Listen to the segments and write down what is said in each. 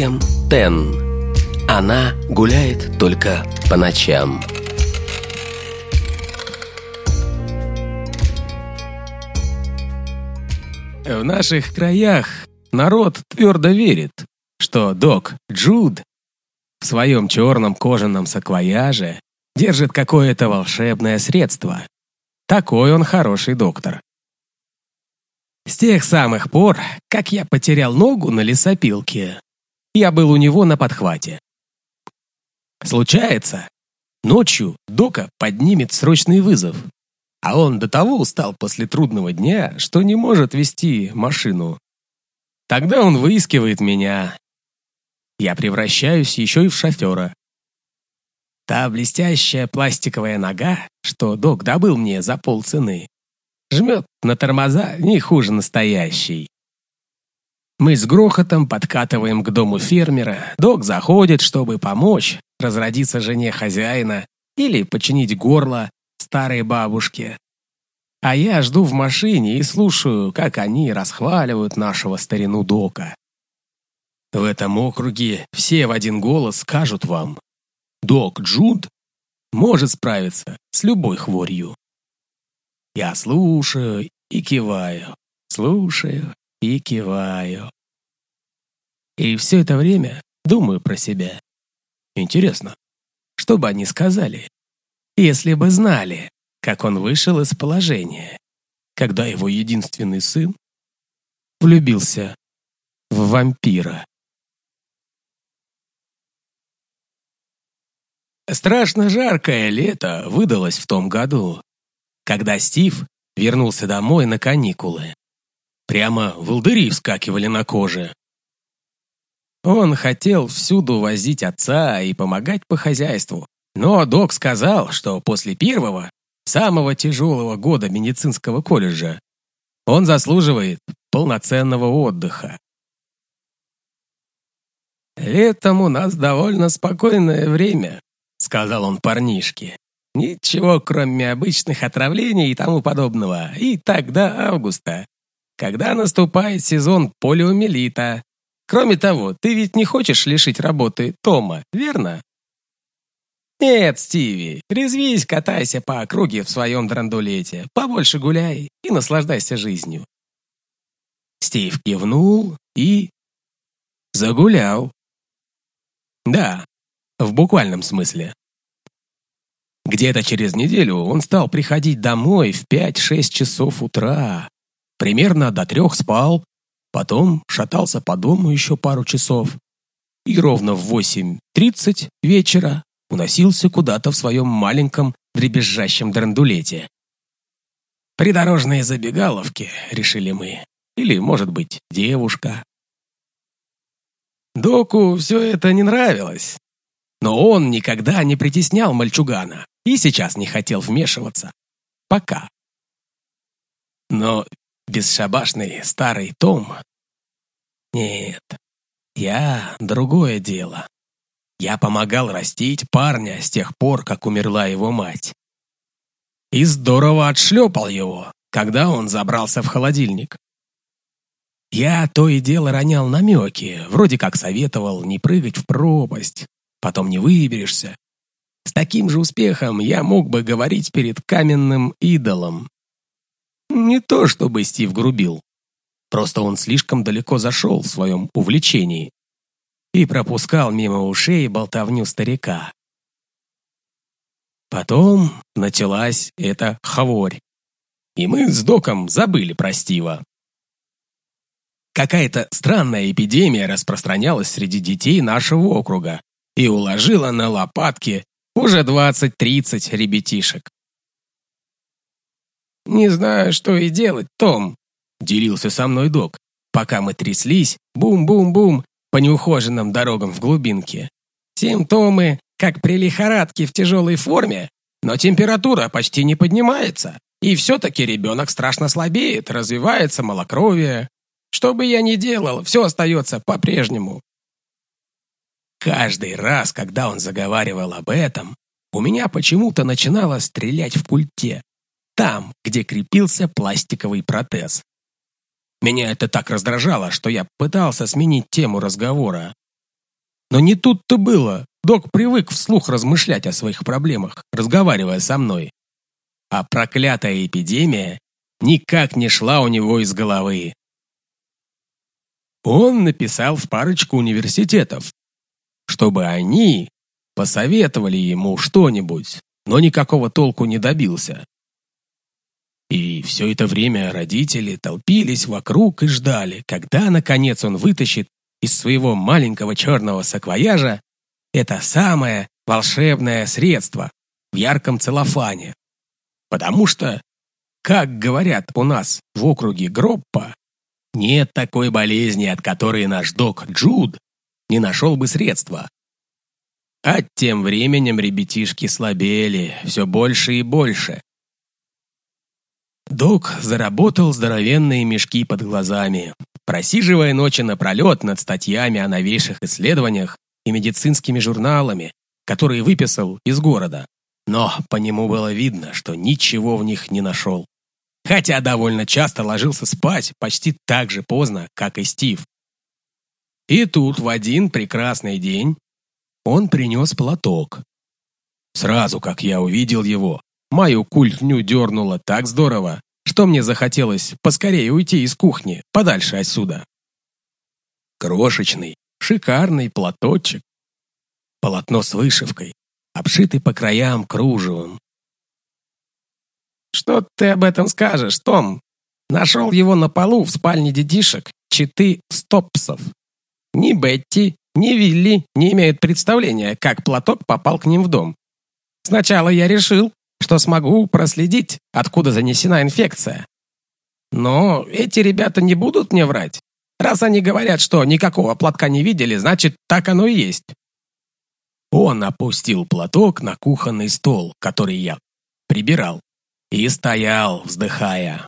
Уильям Тен. Она гуляет только по ночам. В наших краях народ твердо верит, что док Джуд в своем черном кожаном саквояже держит какое-то волшебное средство. Такой он хороший доктор. С тех самых пор, как я потерял ногу на лесопилке, я был у него на подхвате. Случается, ночью Дока поднимет срочный вызов, а он до того устал после трудного дня, что не может вести машину. Тогда он выискивает меня. Я превращаюсь еще и в шофера. Та блестящая пластиковая нога, что док добыл мне за полцены, жмет на тормоза не хуже настоящей. Мы с грохотом подкатываем к дому фермера. Док заходит, чтобы помочь разродиться жене хозяина или починить горло старой бабушке. А я жду в машине и слушаю, как они расхваливают нашего старину Дока. В этом округе все в один голос скажут вам, Док Джуд может справиться с любой хворью. Я слушаю и киваю, слушаю и киваю. И все это время думаю про себя. Интересно, что бы они сказали, если бы знали, как он вышел из положения, когда его единственный сын влюбился в вампира. Страшно жаркое лето выдалось в том году, когда Стив вернулся домой на каникулы. Прямо волдыри вскакивали на коже. Он хотел всюду возить отца и помогать по хозяйству. Но док сказал, что после первого, самого тяжелого года медицинского колледжа он заслуживает полноценного отдыха. «Летом у нас довольно спокойное время», — сказал он парнишке. Ничего, кроме обычных отравлений и тому подобного. И до августа, когда наступает сезон полиомиелита. Кроме того, ты ведь не хочешь лишить работы Тома, верно? Нет, Стиви, резвись, катайся по округе в своем драндулете, побольше гуляй и наслаждайся жизнью. Стив кивнул и... загулял. Да, в буквальном смысле. Где-то через неделю он стал приходить домой в 5-6 часов утра. Примерно до трех спал, потом шатался по дому еще пару часов. И ровно в 8.30 вечера уносился куда-то в своем маленьком дребезжащем драндулете. Придорожные забегаловки, решили мы. Или, может быть, девушка. Доку все это не нравилось. Но он никогда не притеснял мальчугана и сейчас не хотел вмешиваться. Пока. Но бесшабашный старый Том... Нет, я другое дело. Я помогал растить парня с тех пор, как умерла его мать. И здорово отшлепал его, когда он забрался в холодильник. Я то и дело ронял намеки, вроде как советовал не прыгать в пропасть, потом не выберешься, с таким же успехом я мог бы говорить перед каменным идолом. Не то чтобы Стив грубил. Просто он слишком далеко зашел в своем увлечении и пропускал мимо ушей болтовню старика. Потом началась эта хворь, и мы с Доком забыли про Стива. Какая-то странная эпидемия распространялась среди детей нашего округа и уложила на лопатки уже двадцать-тридцать ребятишек. «Не знаю, что и делать, Том», — делился со мной док, пока мы тряслись, бум-бум-бум, по неухоженным дорогам в глубинке. Симптомы, как при лихорадке в тяжелой форме, но температура почти не поднимается. И все-таки ребенок страшно слабеет, развивается малокровие. Что бы я ни делал, все остается по-прежнему. Каждый раз, когда он заговаривал об этом, у меня почему-то начинало стрелять в культе, там, где крепился пластиковый протез. Меня это так раздражало, что я пытался сменить тему разговора, Но не тут-то было. Док привык вслух размышлять о своих проблемах, разговаривая со мной. А проклятая эпидемия никак не шла у него из головы. Он написал в парочку университетов, чтобы они посоветовали ему что-нибудь, но никакого толку не добился. И все это время родители толпились вокруг и ждали, когда, наконец, он вытащит из своего маленького черного саквояжа это самое волшебное средство в ярком целлофане. Потому что, как говорят у нас в округе Гроппа, нет такой болезни, от которой наш док Джуд не нашел бы средства. А тем временем ребятишки слабели все больше и больше. Док заработал здоровенные мешки под глазами, просиживая ночи напролет над статьями о новейших исследованиях и медицинскими журналами, которые выписал из города. Но по нему было видно, что ничего в них не нашел. Хотя довольно часто ложился спать почти так же поздно, как и Стив. И тут в один прекрасный день он принес платок. Сразу, как я увидел его, Мою культню дернуло так здорово, что мне захотелось поскорее уйти из кухни, подальше отсюда. Крошечный, шикарный платочек. Полотно с вышивкой, обшитый по краям кружевом. «Что ты об этом скажешь, Том? Нашел его на полу в спальне детишек, читы Стопсов. Ни Бетти, ни Вилли не имеют представления, как платок попал к ним в дом. Сначала я решил, что смогу проследить, откуда занесена инфекция. Но эти ребята не будут мне врать. Раз они говорят, что никакого платка не видели, значит, так оно и есть. Он опустил платок на кухонный стол, который я прибирал, и стоял, вздыхая.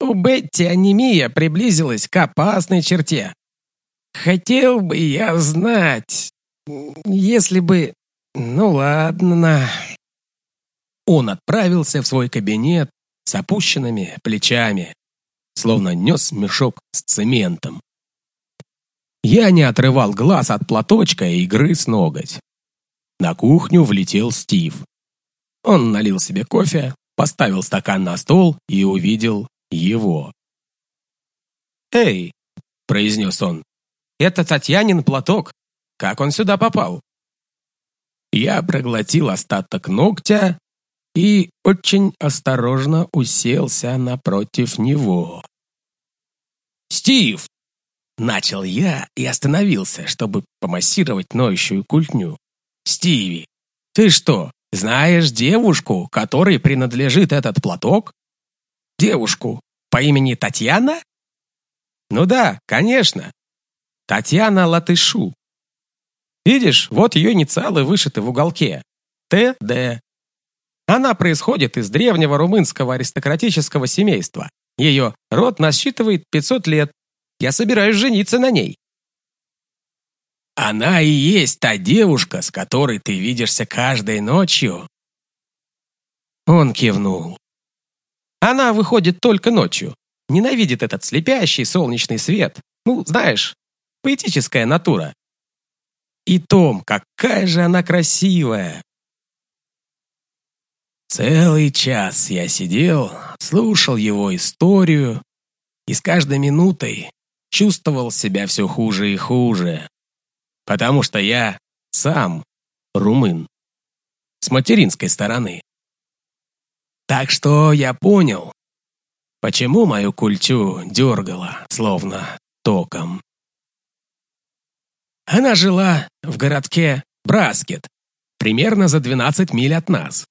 У Бетти анемия приблизилась к опасной черте. Хотел бы я знать, если бы... Ну ладно. Он отправился в свой кабинет с опущенными плечами, словно нес мешок с цементом. Я не отрывал глаз от платочка и грыз ноготь. На кухню влетел Стив. Он налил себе кофе, поставил стакан на стол и увидел его. «Эй!» – произнес он. «Это Татьянин платок. Как он сюда попал?» Я проглотил остаток ногтя и очень осторожно уселся напротив него. «Стив!» — начал я и остановился, чтобы помассировать ноющую культню. «Стиви, ты что, знаешь девушку, которой принадлежит этот платок? Девушку по имени Татьяна?» «Ну да, конечно. Татьяна Латышу. Видишь, вот ее инициалы вышиты в уголке. Т.Д. Она происходит из древнего румынского аристократического семейства. Ее род насчитывает 500 лет. Я собираюсь жениться на ней. Она и есть та девушка, с которой ты видишься каждой ночью. Он кивнул. Она выходит только ночью. Ненавидит этот слепящий солнечный свет. Ну, знаешь, поэтическая натура. И Том, какая же она красивая. Целый час я сидел, слушал его историю и с каждой минутой чувствовал себя все хуже и хуже, потому что я сам румын с материнской стороны. Так что я понял, почему мою культю дергало, словно током. Она жила в городке Браскет, примерно за 12 миль от нас.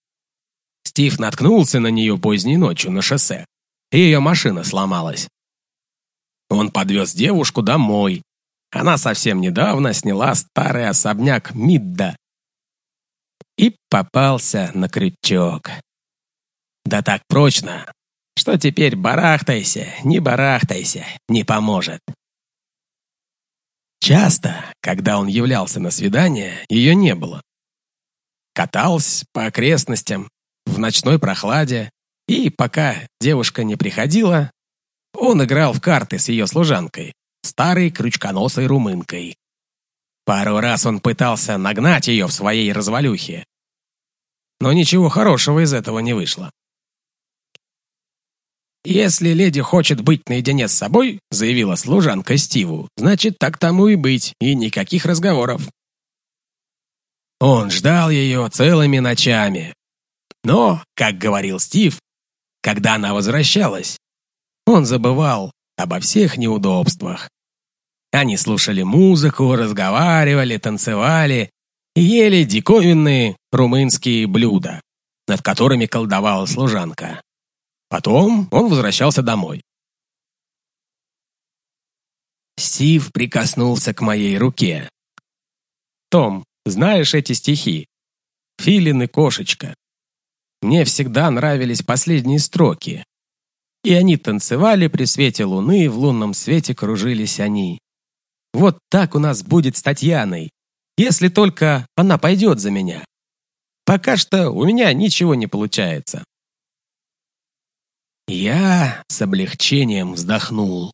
Стив наткнулся на нее поздней ночью на шоссе. Ее машина сломалась. Он подвез девушку домой. Она совсем недавно сняла старый особняк Мидда. И попался на крючок. Да так прочно, что теперь барахтайся, не барахтайся, не поможет. Часто, когда он являлся на свидание, ее не было. Катался по окрестностям, в ночной прохладе, и пока девушка не приходила, он играл в карты с ее служанкой, старой крючконосой румынкой. Пару раз он пытался нагнать ее в своей развалюхе. Но ничего хорошего из этого не вышло. «Если леди хочет быть наедине с собой», — заявила служанка Стиву, «значит, так тому и быть, и никаких разговоров». Он ждал ее целыми ночами. Но, как говорил Стив, когда она возвращалась, он забывал обо всех неудобствах. Они слушали музыку, разговаривали, танцевали и ели диковинные румынские блюда, над которыми колдовала служанка. Потом он возвращался домой. Стив прикоснулся к моей руке. «Том, знаешь эти стихи? Филин и кошечка. Мне всегда нравились последние строки. И они танцевали при свете луны, в лунном свете кружились они. Вот так у нас будет с Татьяной, если только она пойдет за меня. Пока что у меня ничего не получается. Я с облегчением вздохнул.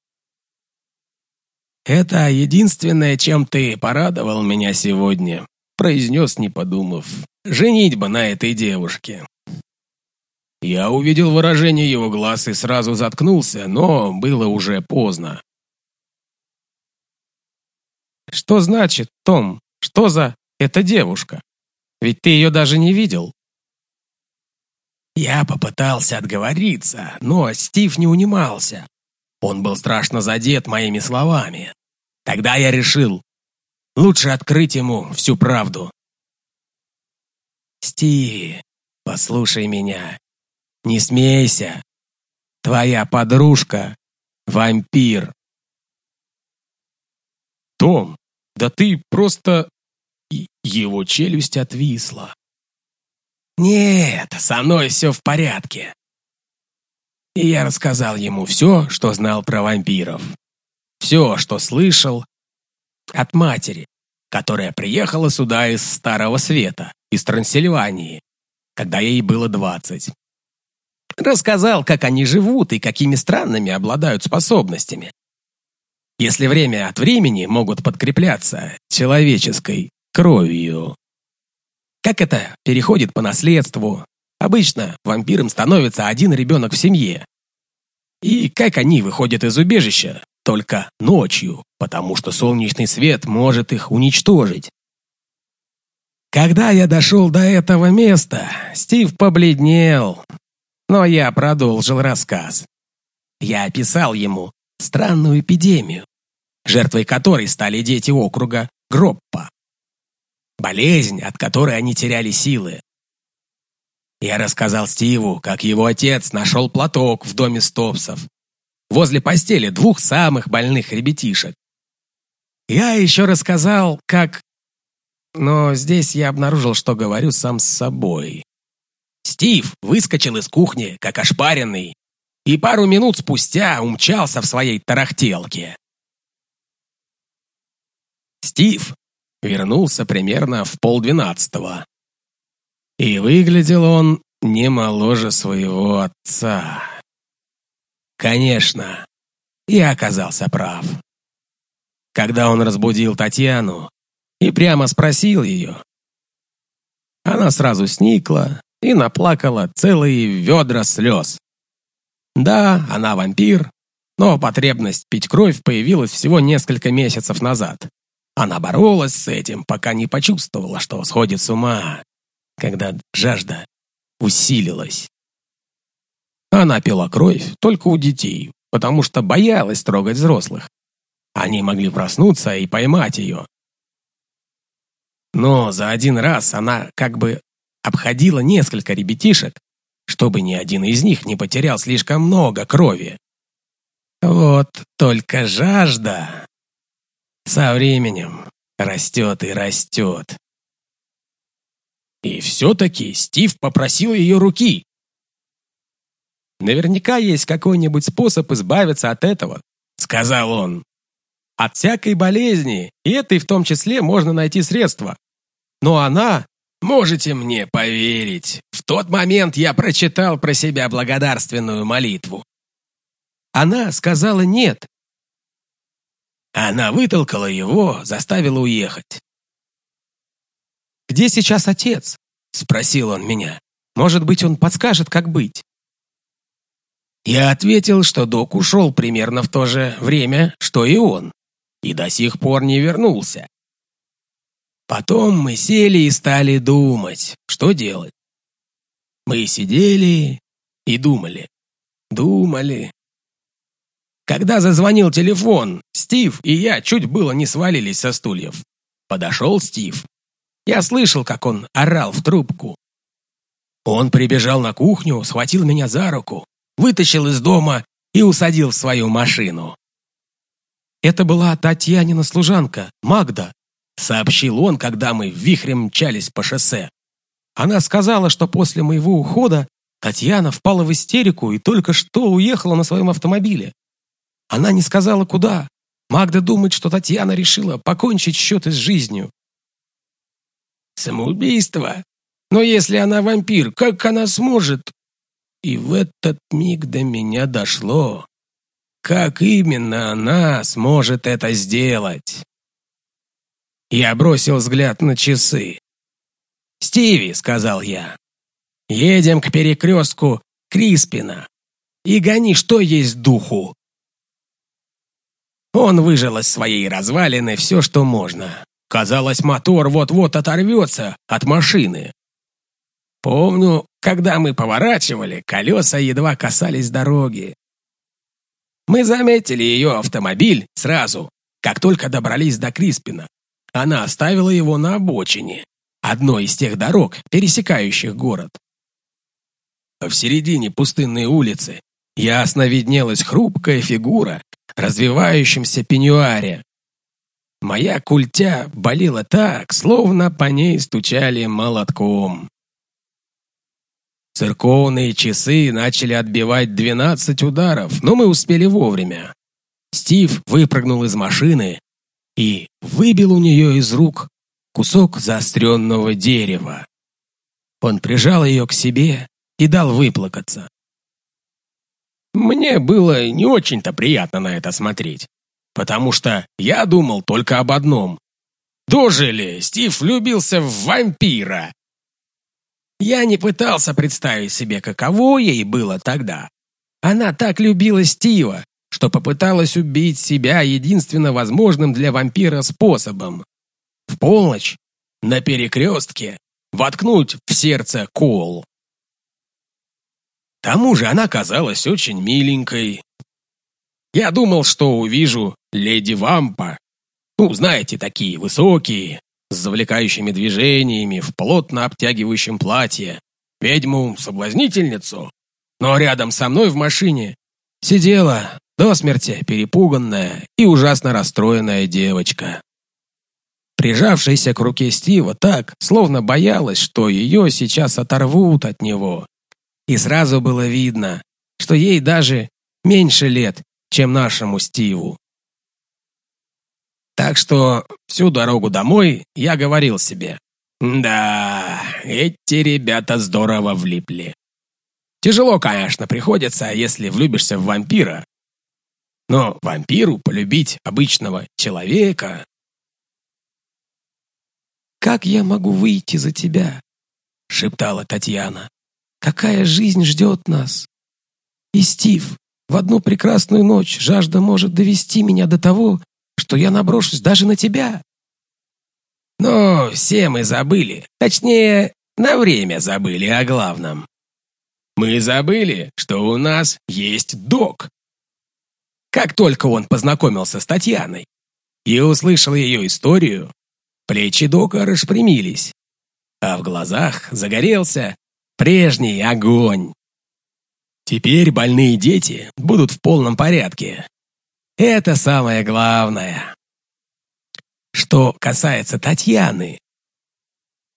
«Это единственное, чем ты порадовал меня сегодня», произнес, не подумав. «Женитьба на этой девушке». Я увидел выражение его глаз и сразу заткнулся, но было уже поздно. «Что значит, Том? Что за эта девушка? Ведь ты ее даже не видел». Я попытался отговориться, но Стив не унимался. Он был страшно задет моими словами. Тогда я решил, лучше открыть ему всю правду. «Стиви, послушай меня. Не смейся. Твоя подружка — вампир». «Том, да ты просто...» Его челюсть отвисла. «Нет, со мной все в порядке». И я рассказал ему все, что знал про вампиров. Все, что слышал от матери, которая приехала сюда из Старого Света, из Трансильвании, когда ей было двадцать. Рассказал, как они живут и какими странными обладают способностями. Если время от времени могут подкрепляться человеческой кровью. Как это переходит по наследству? Обычно вампиром становится один ребенок в семье. И как они выходят из убежища только ночью, потому что солнечный свет может их уничтожить. Когда я дошел до этого места, Стив побледнел, но я продолжил рассказ. Я описал ему странную эпидемию, жертвой которой стали дети округа Гроппа. Болезнь, от которой они теряли силы. Я рассказал Стиву, как его отец нашел платок в доме Стопсов, возле постели двух самых больных ребятишек. Я еще рассказал, как... Но здесь я обнаружил, что говорю сам с собой. Стив выскочил из кухни, как ошпаренный, и пару минут спустя умчался в своей тарахтелке. Стив вернулся примерно в полдвенадцатого. И выглядел он не моложе своего отца. Конечно, я оказался прав. Когда он разбудил Татьяну и прямо спросил ее, она сразу сникла и наплакала целые ведра слез. Да, она вампир, но потребность пить кровь появилась всего несколько месяцев назад. Она боролась с этим, пока не почувствовала, что сходит с ума, когда жажда усилилась. Она пила кровь только у детей, потому что боялась трогать взрослых. Они могли проснуться и поймать ее. Но за один раз она как бы обходила несколько ребятишек, чтобы ни один из них не потерял слишком много крови. Вот только жажда со временем растет и растет. И все-таки Стив попросил ее руки. «Наверняка есть какой-нибудь способ избавиться от этого», — сказал он. «От всякой болезни, и этой в том числе можно найти средства. Но она...» «Можете мне поверить, в тот момент я прочитал про себя благодарственную молитву. Она сказала нет, Она вытолкала его, заставила уехать. «Где сейчас отец?» — спросил он меня. «Может быть, он подскажет, как быть?» Я ответил, что док ушел примерно в то же время, что и он, и до сих пор не вернулся. Потом мы сели и стали думать, что делать. Мы сидели и думали, думали. Когда зазвонил телефон, Стив и я чуть было не свалились со стульев. Подошел Стив. Я слышал, как он орал в трубку. Он прибежал на кухню, схватил меня за руку, вытащил из дома и усадил в свою машину. «Это была Татьянина служанка, Магда», сообщил он, когда мы вихрем мчались по шоссе. Она сказала, что после моего ухода Татьяна впала в истерику и только что уехала на своем автомобиле. Она не сказала, куда. Магда думает, что Татьяна решила покончить счеты с жизнью. Самоубийство? Но если она вампир, как она сможет? И в этот миг до меня дошло. Как именно она сможет это сделать? Я бросил взгляд на часы. «Стиви», — сказал я, — «едем к перекрестку Криспина и гони, что есть духу». Он выжил из своей развалины все, что можно. Казалось, мотор вот-вот оторвется от машины. Помню, когда мы поворачивали, колеса едва касались дороги. Мы заметили ее автомобиль сразу, как только добрались до Криспина. Она оставила его на обочине, одной из тех дорог, пересекающих город. В середине пустынной улицы ясно виднелась хрупкая фигура развивающемся пеньюаре. Моя культя болела так, словно по ней стучали молотком. Церковные часы начали отбивать двенадцать ударов, но мы успели вовремя. Стив выпрыгнул из машины и выбил у нее из рук кусок заостренного дерева. Он прижал ее к себе и дал выплакаться. Мне было не очень-то приятно на это смотреть, потому что я думал только об одном. Дожили, Стив влюбился в вампира. Я не пытался представить себе, каково ей было тогда. Она так любила Стива, что попыталась убить себя единственно возможным для вампира способом. В полночь, на перекрестке, воткнуть в сердце кол. К тому же она казалась очень миленькой. Я думал, что увижу леди Вампа. Ну, знаете, такие высокие, с завлекающими движениями в плотно обтягивающем платье, ведьму-соблазнительницу. Но рядом со мной в машине сидела до смерти перепуганная и ужасно расстроенная девочка. Прижавшаяся к руке Стива так, словно боялась, что ее сейчас оторвут от него. И сразу было видно, что ей даже меньше лет, чем нашему Стиву. Так что всю дорогу домой я говорил себе, да, эти ребята здорово влипли. Тяжело, конечно, приходится, если влюбишься в вампира. Но вампиру полюбить обычного человека... «Как я могу выйти за тебя?» — шептала Татьяна. «Какая жизнь ждет нас? И, Стив, в одну прекрасную ночь жажда может довести меня до того, что я наброшусь даже на тебя. Но все мы забыли, точнее, на время забыли о главном. Мы забыли, что у нас есть док. Как только он познакомился с Татьяной и услышал ее историю, плечи дока распрямились, а в глазах загорелся прежний огонь. Теперь больные дети будут в полном порядке, это самое главное. Что касается Татьяны.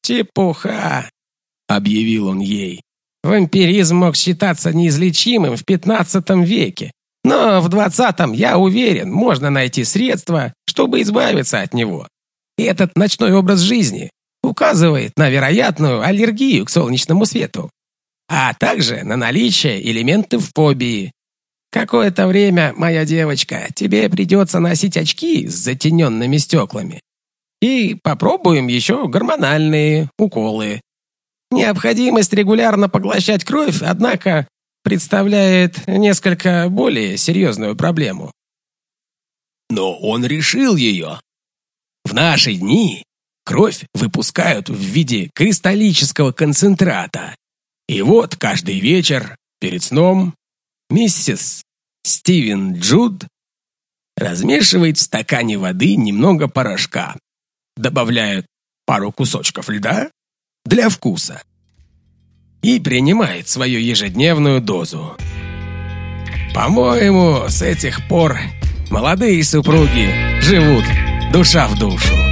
«Чепуха», — объявил он ей. «Вампиризм мог считаться неизлечимым в пятнадцатом веке, но в двадцатом, я уверен, можно найти средства, чтобы избавиться от него. И этот ночной образ жизни указывает на вероятную аллергию к солнечному свету, а также на наличие элементов фобии, Какое-то время, моя девочка, тебе придется носить очки с затененными стеклами. И попробуем еще гормональные уколы. Необходимость регулярно поглощать кровь, однако, представляет несколько более серьезную проблему. Но он решил ее. В наши дни кровь выпускают в виде кристаллического концентрата. И вот каждый вечер, перед сном, миссис Стивен Джуд размешивает в стакане воды немного порошка, добавляет пару кусочков льда для вкуса и принимает свою ежедневную дозу. По-моему, с этих пор молодые супруги живут душа в душу.